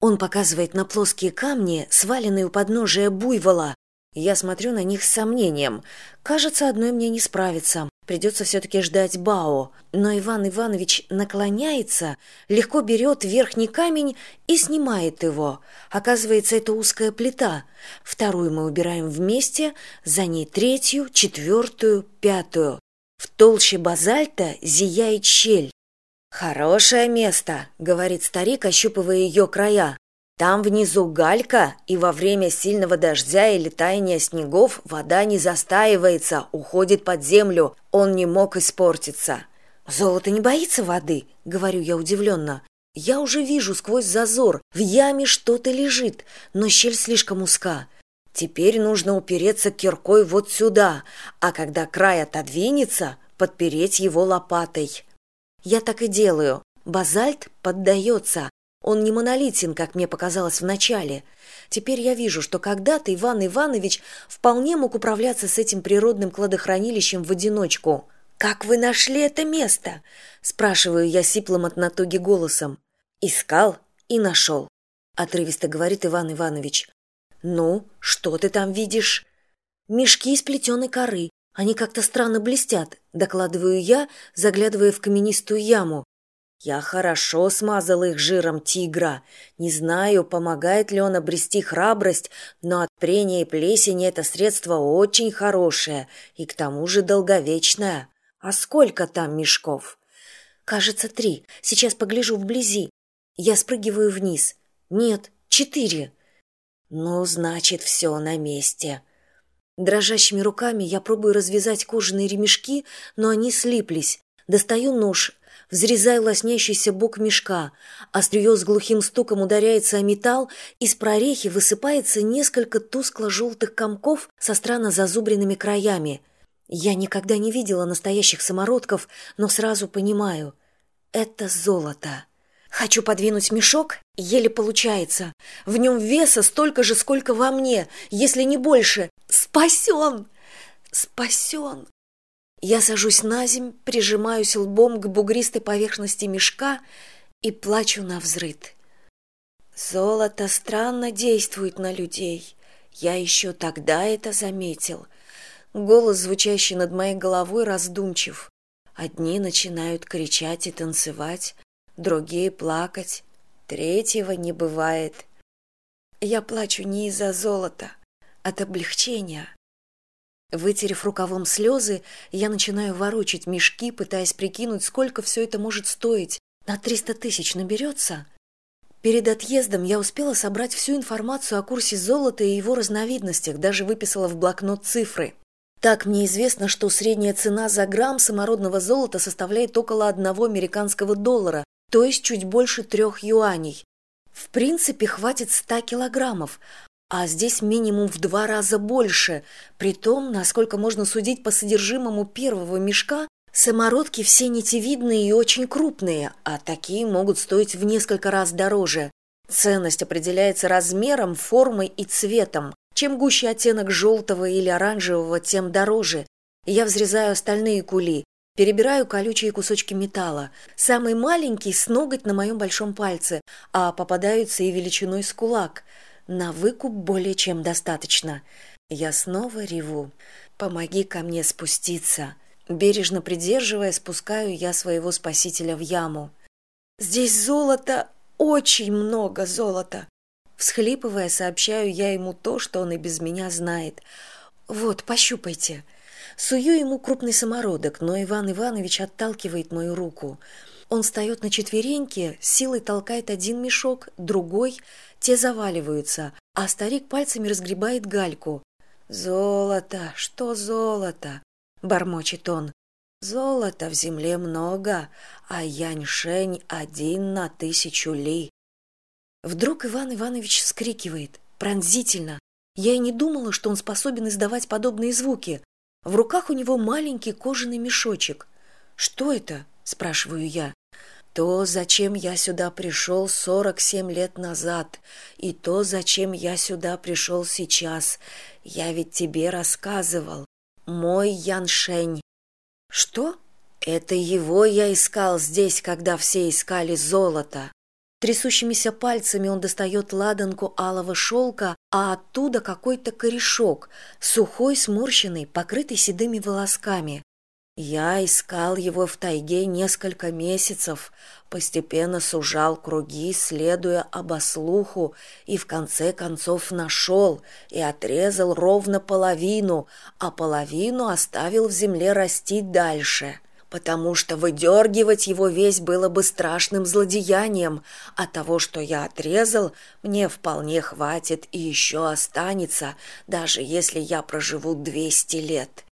Он показывает на плоские камни, сваленные у подножия буйвола. Я смотрю на них с сомнением. Кажется, одной мне не справиться. Придется все-таки ждать Бао. Но Иван Иванович наклоняется, легко берет верхний камень и снимает его. Оказывается, это узкая плита. Вторую мы убираем вместе, за ней третью, четвертую, пятую. В толще базальта зияет щель. «Хорошее место», — говорит старик, ощупывая ее края. «Там внизу галька, и во время сильного дождя или таяния снегов вода не застаивается, уходит под землю. Он не мог испортиться». «Золото не боится воды», — говорю я удивленно. «Я уже вижу сквозь зазор. В яме что-то лежит, но щель слишком узка. Теперь нужно упереться киркой вот сюда, а когда край отодвинется, подпереть его лопатой». Я так и делаю. Базальт поддается. Он не монолитен, как мне показалось вначале. Теперь я вижу, что когда-то Иван Иванович вполне мог управляться с этим природным кладохранилищем в одиночку. «Как вы нашли это место?» – спрашиваю я сиплым от натуги голосом. «Искал и нашел», – отрывисто говорит Иван Иванович. «Ну, что ты там видишь?» «Мешки из плетеной коры, они как-то странно блестят докладываю я заглядывая в каменистую яму. Я хорошо смазал их жиром тигра. Не знаю помогает ли он обрести храбрость но от прения и плесени это средство очень хорошее и к тому же долговечное. А сколько там мешков? Кажется три. Сейчас погляжу вблизи. Я спрыгиваю вниз. Нет четыре. Ну значит все на месте дрожащими руками я пробую развязать кожаные ремешки но они слиплись достаю нож взрезаю лоснящийся бок мешка острие с глухим стуком ударяется о металл из прорехи высыпается несколько тускло желтых комков со странно зазубренными краями я никогда не видела настоящих самородков но сразу понимаю это золото Хочу подвинуть мешок, еле получается. В нем веса столько же, сколько во мне, если не больше. Спасен! Спасен! Я сажусь на земь, прижимаюсь лбом к бугристой поверхности мешка и плачу на взрыд. Золото странно действует на людей. Я еще тогда это заметил. Голос, звучащий над моей головой, раздумчив. Одни начинают кричать и танцевать, другие плакать, третьего не бывает. Я плачу не из-за золота, от облегчения. Вытерев рукавом слезы, я начинаю ворочать мешки, пытаясь прикинуть, сколько все это может стоить. На триста тысяч наберется? Перед отъездом я успела собрать всю информацию о курсе золота и его разновидностях, даже выписала в блокнот цифры. Так мне известно, что средняя цена за грамм самородного золота составляет около одного американского доллара, то есть чуть больше трех юаней. В принципе, хватит ста килограммов, а здесь минимум в два раза больше. При том, насколько можно судить по содержимому первого мешка, самородки все нитевидные и очень крупные, а такие могут стоить в несколько раз дороже. Ценность определяется размером, формой и цветом. Чем гуще оттенок желтого или оранжевого, тем дороже. Я взрезаю остальные кули, перебираю колючие кусочки металла самый маленький с ноготь на моем большом пальце а попадаются и величиной с кулак на выкуп более чем достаточно. Я снова реву. Помоги ко мне спуститься бережно придерживая спускаю я своего спасителя в яму. Здесь золото очень много золота! Всхлипывая сообщаю я ему то что он и без меня знает. Вот пощупайте сую ему крупный самородок но иван иванович отталкивает мою руку он встает на четвереньки силой толкает один мешок другой те заваливаются а старик пальцами разгребает гальку. Золото! Что золото бормочет он. Золота в земле много а яньшень один на тысячу ли? Вдруг иван иванович вскрикивает. Пронзительно. Я и не думала что он способен издавать подобные звуки. В руках у него маленький кожаный мешочек. Что это спрашиваю я то зачем я сюда пришел сорок семь лет назад и то зачем я сюда пришел сейчас. Я ведь тебе рассказывал. Мой яншень что? Это его я искал здесь когда все искали золото. Трясущимися пальцами он достает ладанку алого шелка, а оттуда какой-то корешок, сухой, сморщенный, покрытый седыми волосками. Я искал его в тайге несколько месяцев, постепенно сужал круги, следуя обослуху, и в конце концов нашел и отрезал ровно половину, а половину оставил в земле расти дальше потому что выдергивать его весь было бы страшным злодеянием, а того, что я отрезал, мне вполне хватит и еще останется, даже если я проживу двести лет.